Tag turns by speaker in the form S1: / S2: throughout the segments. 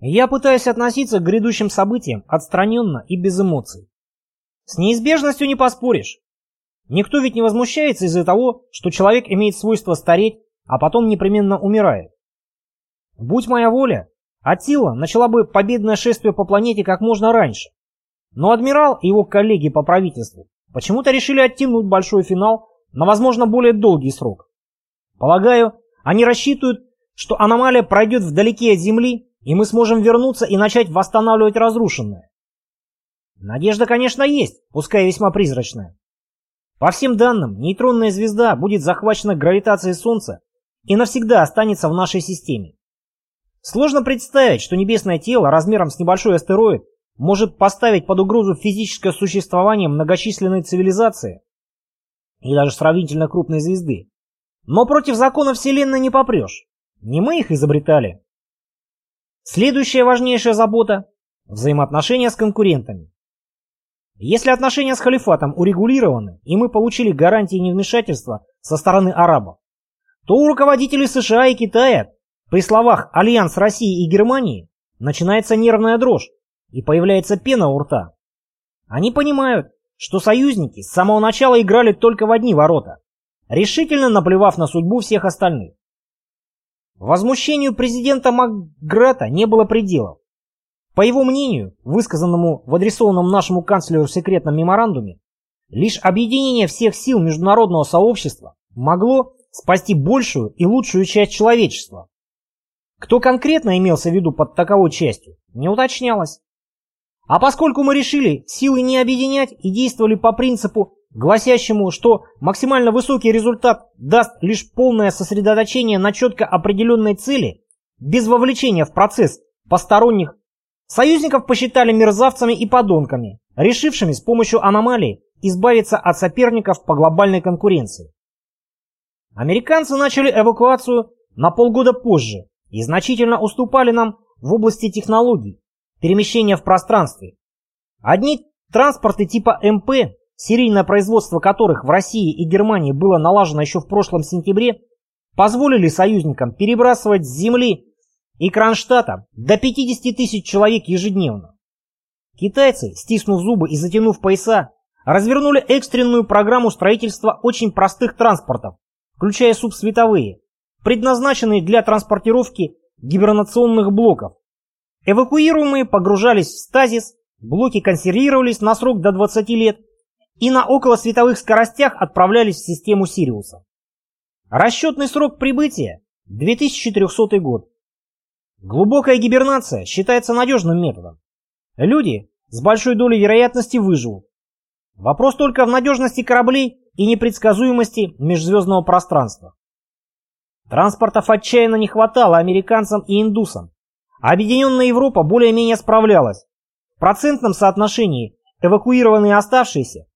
S1: Я пытаюсь относиться к грядущим событиям отстраненно и без эмоций. С неизбежностью не поспоришь. Никто ведь не возмущается из-за того, что человек имеет свойство стареть, а потом непременно умирает. Будь моя воля, Атила начала бы победное шествие по планете как можно раньше. Но адмирал и его коллеги по правительству почему-то решили оттянуть большой финал на, возможно, более долгий срок. Полагаю, они рассчитывают, что аномалия пройдет вдалеке от Земли, и мы сможем вернуться и начать восстанавливать разрушенное. Надежда, конечно, есть, пускай весьма призрачная. По всем данным, нейтронная звезда будет захвачена гравитацией Солнца и навсегда останется в нашей системе. Сложно представить, что небесное тело размером с небольшой астероид может поставить под угрозу физическое существование многочисленной цивилизации и даже сравнительно крупной звезды. Но против закона Вселенной не попрешь. Не мы их изобретали. Следующая важнейшая забота – взаимоотношения с конкурентами. Если отношения с халифатом урегулированы, и мы получили гарантии невмешательства со стороны арабов, то у руководителей США и Китая при словах «Альянс России и Германии» начинается нервная дрожь и появляется пена у рта. Они понимают, что союзники с самого начала играли только в одни ворота, решительно наплевав на судьбу всех остальных. Возмущению президента Макграта не было пределов. По его мнению, высказанному в адресованном нашему канцлеру секретном меморандуме, лишь объединение всех сил международного сообщества могло спасти большую и лучшую часть человечества, кто конкретно имелся в виду под таковой частью, не уточнялось. А поскольку мы решили силы не объединять и действовали по принципу, гласящему, что максимально высокий результат даст лишь полное сосредоточение на четко определенной цели, без вовлечения в процесс посторонних, союзников посчитали мерзавцами и подонками, решившими с помощью аномалии избавиться от соперников по глобальной конкуренции. Американцы начали эвакуацию на полгода позже, и значительно уступали нам в области технологий, перемещения в пространстве. Одни транспорты типа МП, серийное производство которых в России и Германии было налажено еще в прошлом сентябре, позволили союзникам перебрасывать с Земли и Кронштадта до 50 тысяч человек ежедневно. Китайцы, стиснув зубы и затянув пояса, развернули экстренную программу строительства очень простых транспортов, включая субсветовые, предназначенные для транспортировки гибернационных блоков. Эвакуируемые погружались в стазис, блоки консервировались на срок до 20 лет и на околосветовых скоростях отправлялись в систему Сириуса. Расчетный срок прибытия – 2300 год. Глубокая гибернация считается надежным методом. Люди с большой долей вероятности выживут. Вопрос только в надежности кораблей и непредсказуемости межзвездного пространства. Транспортов отчаянно не хватало американцам и индусам. Объединенная Европа более-менее справлялась. В процентном соотношении эвакуированные оставшиеся,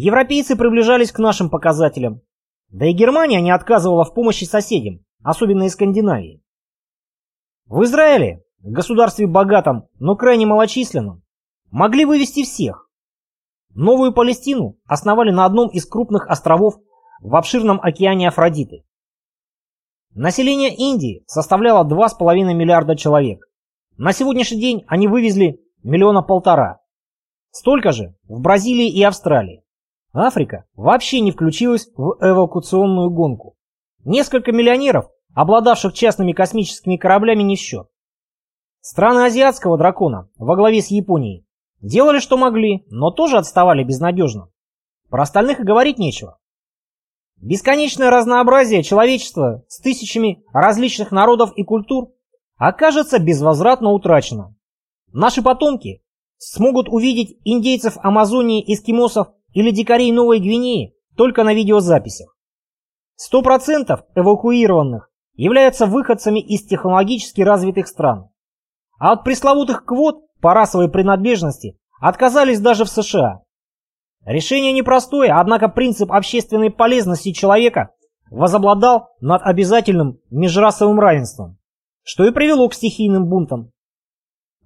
S1: европейцы приближались к нашим показателям. Да и Германия не отказывала в помощи соседям, особенно из Скандинавии. В Израиле, государстве богатом, но крайне малочисленном, могли вывести всех. Новую Палестину основали на одном из крупных островов в обширном океане Афродиты. Население Индии составляло 2,5 миллиарда человек. На сегодняшний день они вывезли миллиона полтора. Столько же в Бразилии и Австралии. Африка вообще не включилась в эвакуационную гонку. Несколько миллионеров, обладавших частными космическими кораблями, не в счет. Страны азиатского дракона во главе с Японией делали, что могли, но тоже отставали безнадежно. Про остальных и говорить нечего. Бесконечное разнообразие человечества с тысячами различных народов и культур окажется безвозвратно утрачено. Наши потомки смогут увидеть индейцев Амазонии, эскимосов или дикарей Новой Гвинеи только на видеозаписях. Сто процентов эвакуированных являются выходцами из технологически развитых стран. А от пресловутых квот по расовой принадлежности отказались даже в США. Решение непростое, однако принцип общественной полезности человека возобладал над обязательным межрасовым равенством, что и привело к стихийным бунтам.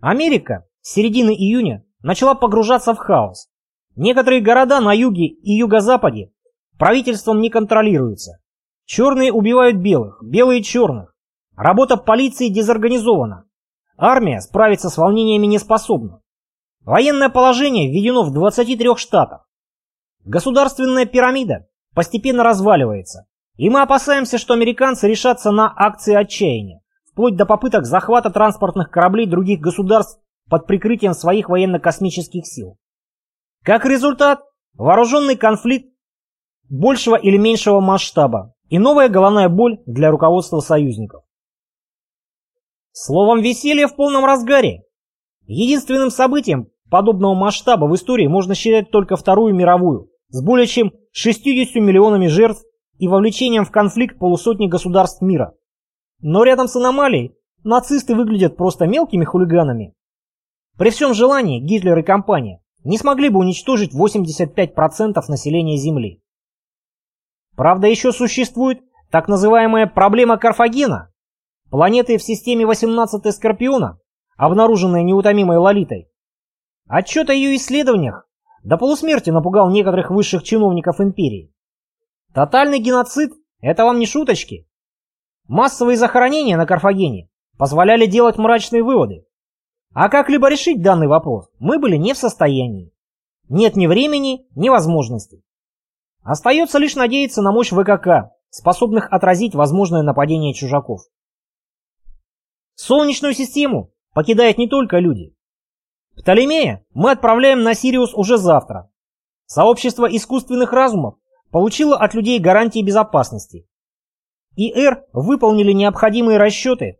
S1: Америка с середины июня начала погружаться в хаос. Некоторые города на юге и юго-западе правительством не контролируются. Черные убивают белых, белые черных. Работа полиции дезорганизована. армия справиться с волнениями не способна. Военное положение введено в 23 штатах. Государственная пирамида постепенно разваливается, и мы опасаемся, что американцы решатся на акции отчаяния, вплоть до попыток захвата транспортных кораблей других государств под прикрытием своих военно-космических сил. Как результат, вооруженный конфликт большего или меньшего масштаба и новая головная боль для руководства союзников. Словом, веселье в полном разгаре. Единственным событием подобного масштаба в истории можно считать только Вторую мировую, с более чем 60 миллионами жертв и вовлечением в конфликт полусотни государств мира. Но рядом с аномалией нацисты выглядят просто мелкими хулиганами. При всем желании Гитлер и компания не смогли бы уничтожить 85% населения Земли. Правда, еще существует так называемая проблема Карфагена, планеты в системе 18 Скорпиона, обнаруженная неутомимой Лолитой. Отчет о ее исследованиях до полусмерти напугал некоторых высших чиновников империи. Тотальный геноцид – это вам не шуточки. Массовые захоронения на Карфагене позволяли делать мрачные выводы. А как-либо решить данный вопрос мы были не в состоянии. Нет ни времени, ни возможностей. Остается лишь надеяться на мощь ВКК, способных отразить возможное нападение чужаков. Солнечную систему покидают не только люди. Птолемея мы отправляем на Сириус уже завтра. Сообщество искусственных разумов получило от людей гарантии безопасности. ИР выполнили необходимые расчеты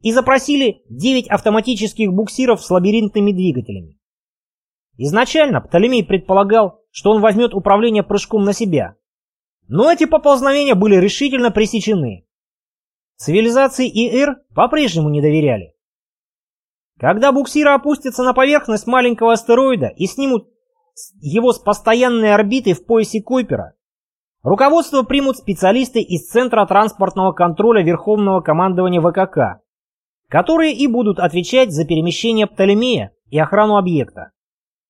S1: и запросили 9 автоматических буксиров с лабиринтными двигателями. Изначально Птолемей предполагал, что он возьмет управление прыжком на себя. Но эти поползновения были решительно пресечены. Цивилизации ИР по-прежнему не доверяли. Когда буксиры опустятся на поверхность маленького астероида и снимут его с постоянной орбиты в поясе Койпера, руководство примут специалисты из Центра транспортного контроля Верховного командования ВКК, которые и будут отвечать за перемещение Птолемея и охрану объекта.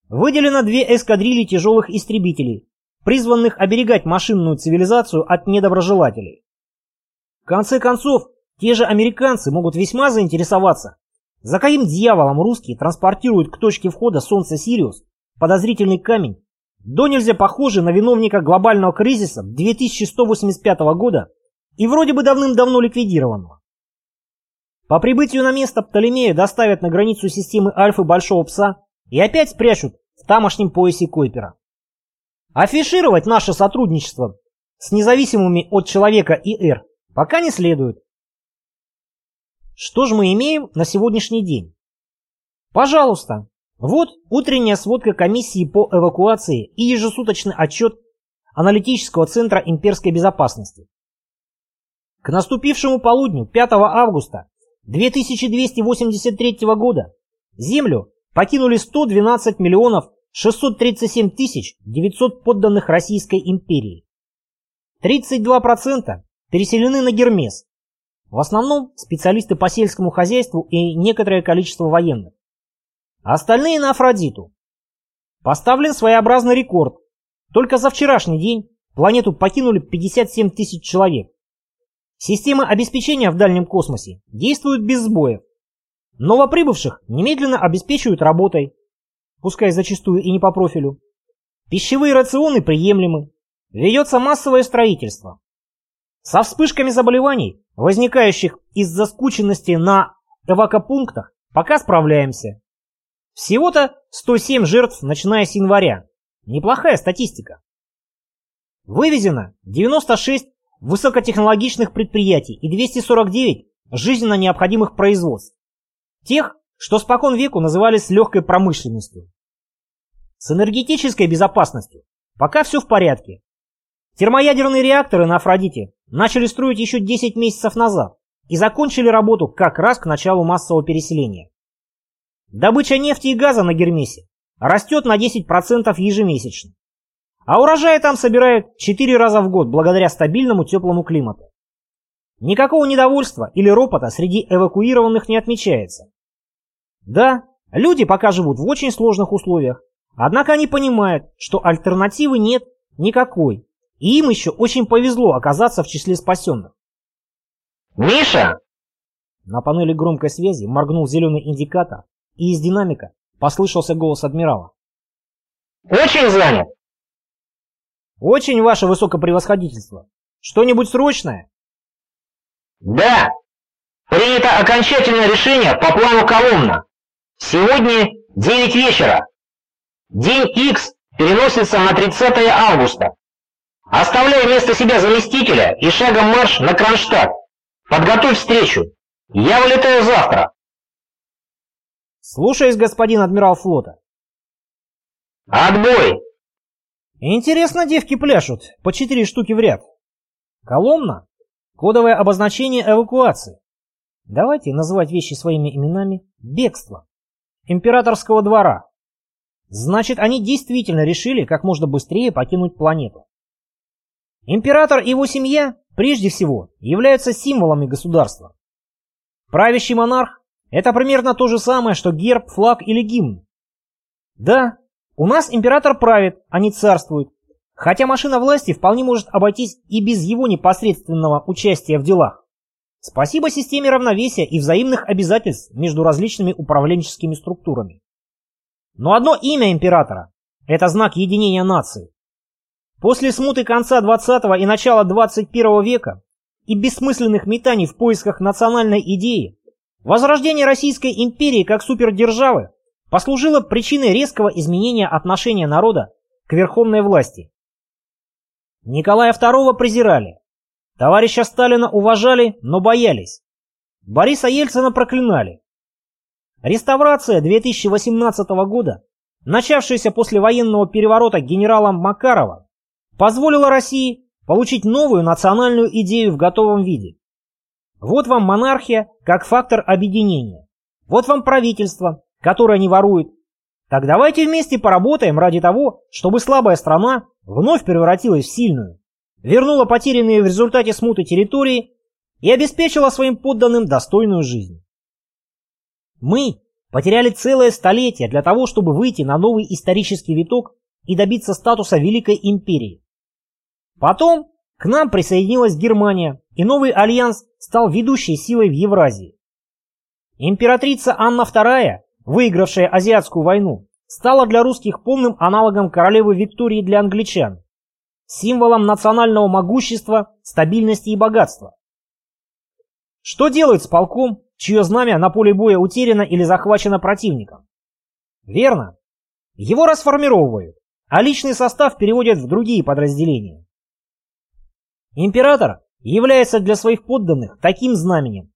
S1: Выделено две эскадрильи тяжелых истребителей, призванных оберегать машинную цивилизацию от недоброжелателей. В конце концов, те же американцы могут весьма заинтересоваться, за каким дьяволом русские транспортируют к точке входа Солнца Сириус подозрительный камень, до нельзя похожий на виновника глобального кризиса 2185 года и вроде бы давным-давно ликвидированного. По прибытию на место Птолемея доставят на границу системы Альфы Большого Пса и опять спрячут в тамошнем поясе Койпера. Афишировать наше сотрудничество с независимыми от человека ИР пока не следует. Что же мы имеем на сегодняшний день? Пожалуйста, вот утренняя сводка комиссии по эвакуации и ежесуточный отчет аналитического центра имперской безопасности. К наступившему полудню 5 августа 2283 года Землю покинули 112 миллионов 637 тысяч 900 подданных Российской империи. 32% переселены на Гермес. В основном специалисты по сельскому хозяйству и некоторое количество военных. Остальные на Афродиту. Поставлен своеобразный рекорд. Только за вчерашний день планету покинули 57 тысяч человек. Системы обеспечения в дальнем космосе действуют без сбоев. Новоприбывших немедленно обеспечивают работой, пускай зачастую и не по профилю. Пищевые рационы приемлемы. Ведется массовое строительство. Со вспышками заболеваний, возникающих из-за скученности на эвакопунктах, пока справляемся. Всего-то 107 жертв, начиная с января. Неплохая статистика. Вывезено 96 высокотехнологичных предприятий и 249 жизненно необходимых производств. Тех, что спокон веку назывались легкой промышленностью. С энергетической безопасностью пока все в порядке. Термоядерные реакторы на Афродите начали строить еще 10 месяцев назад и закончили работу как раз к началу массового переселения. Добыча нефти и газа на Гермесе растет на 10% ежемесячно. А урожаи там собирают 4 раза в год благодаря стабильному теплому климату. Никакого недовольства или ропота среди эвакуированных не отмечается. Да, люди пока живут в очень сложных условиях, однако они понимают, что альтернативы нет никакой, и им еще очень повезло оказаться в числе спасенных.
S2: «Миша!»
S1: На панели громкой связи моргнул зеленый индикатор, и из динамика послышался голос адмирала.
S2: «Очень занят!»
S1: «Очень, ваше высокопревосходительство! Что-нибудь срочное?»
S2: «Да! Принято окончательное решение по плану Коломна. Сегодня 9 вечера. День X переносится на 30 августа. Оставляй вместо себя заместителя и шагом марш на Кронштадт. Подготовь встречу. Я вылетаю завтра.
S1: Слушаюсь, господин адмирал флота.
S2: Отбой!
S1: Интересно девки пляшут, по четыре штуки в ряд. Коломна — кодовое обозначение эвакуации. Давайте называть вещи своими именами бегство. Императорского двора. Значит, они действительно решили как можно быстрее покинуть планету. Император и его семья, прежде всего, являются символами государства. Правящий монарх – это примерно то же самое, что герб, флаг или гимн. Да, у нас император правит, а не царствует, хотя машина власти вполне может обойтись и без его непосредственного участия в делах. Спасибо системе равновесия и взаимных обязательств между различными управленческими структурами. Но одно имя императора – это знак единения нации. После смуты конца 20 и начала 21 века и бессмысленных метаний в поисках национальной идеи, возрождение Российской империи как супердержавы послужило причиной резкого изменения отношения народа к верховной власти. Николая II презирали, товарища Сталина уважали, но боялись, Бориса Ельцина проклинали. Реставрация 2018 года, начавшаяся после военного переворота генерала Макарова, позволила России получить новую национальную идею в готовом виде. Вот вам монархия как фактор объединения. Вот вам правительство, которое не ворует. Так давайте вместе поработаем ради того, чтобы слабая страна вновь превратилась в сильную, вернула потерянные в результате смуты территории и обеспечила своим подданным достойную жизнь. Мы потеряли целое столетие для того, чтобы выйти на новый исторический виток и добиться статуса Великой Империи. Потом к нам присоединилась Германия, и новый альянс стал ведущей силой в Евразии. Императрица Анна II, выигравшая Азиатскую войну, стала для русских полным аналогом королевы Виктории для англичан, символом национального могущества, стабильности и богатства. Что делают с полком, чье знамя на поле боя утеряно или захвачено противником? Верно. Его расформировывают, а личный состав переводят в другие подразделения. Император является для своих подданных таким знаменем.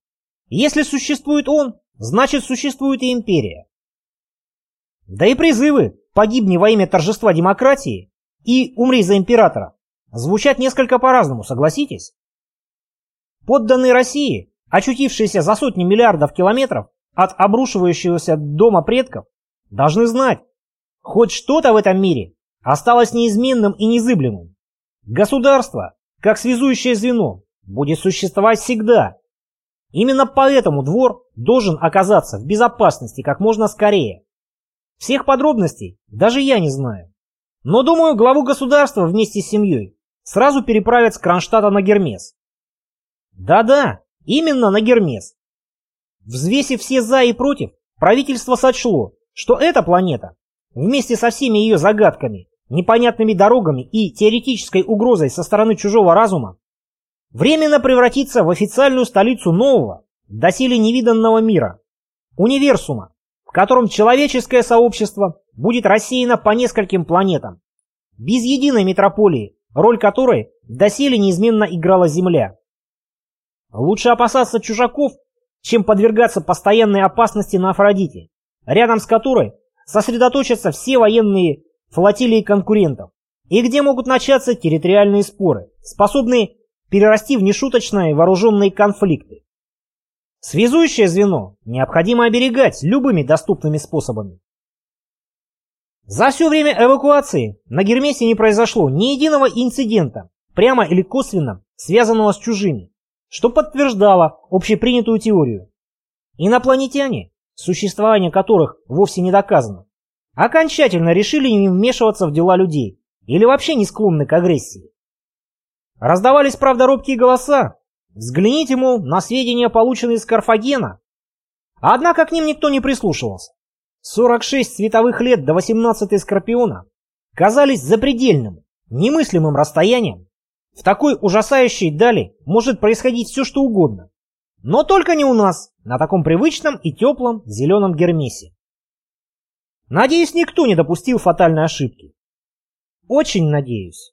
S1: Если существует он, значит существует и империя. Да и призывы «погибни во имя торжества демократии» и «умри за императора» звучат несколько по-разному, согласитесь? Подданные России, очутившиеся за сотни миллиардов километров от обрушивающегося дома предков, должны знать, хоть что-то в этом мире осталось неизменным и незыблемым. Государство как связующее звено, будет существовать всегда. Именно поэтому двор должен оказаться в безопасности как можно скорее. Всех подробностей даже я не знаю. Но думаю, главу государства вместе с семьей сразу переправят с Кронштадта на Гермес. Да-да, именно на Гермес. Взвесив все «за» и «против», правительство сочло, что эта планета, вместе со всеми ее загадками, непонятными дорогами и теоретической угрозой со стороны чужого разума, временно превратиться в официальную столицу нового, доселе невиданного мира, универсума, в котором человеческое сообщество будет рассеяно по нескольким планетам, без единой метрополии, роль которой доселе неизменно играла Земля. Лучше опасаться чужаков, чем подвергаться постоянной опасности на Афродите, рядом с которой сосредоточатся все военные флотилии конкурентов, и где могут начаться территориальные споры, способные перерасти в нешуточные вооруженные конфликты. Связующее звено необходимо оберегать любыми доступными способами. За все время эвакуации на Гермесе не произошло ни единого инцидента, прямо или косвенно связанного с чужими, что подтверждало общепринятую теорию. Инопланетяне, существование которых вовсе не доказано, окончательно решили не вмешиваться в дела людей или вообще не склонны к агрессии. Раздавались, правда, робкие голоса, Взгляните, мол, на сведения, полученные из Карфагена. Однако к ним никто не прислушивался. 46 световых лет до 18-й Скорпиона казались запредельным, немыслимым расстоянием. В такой ужасающей дали может происходить все, что угодно. Но только не у нас, на таком привычном и теплом зеленом Гермесе. Надеюсь, никто не допустил фатальной ошибки. Очень надеюсь.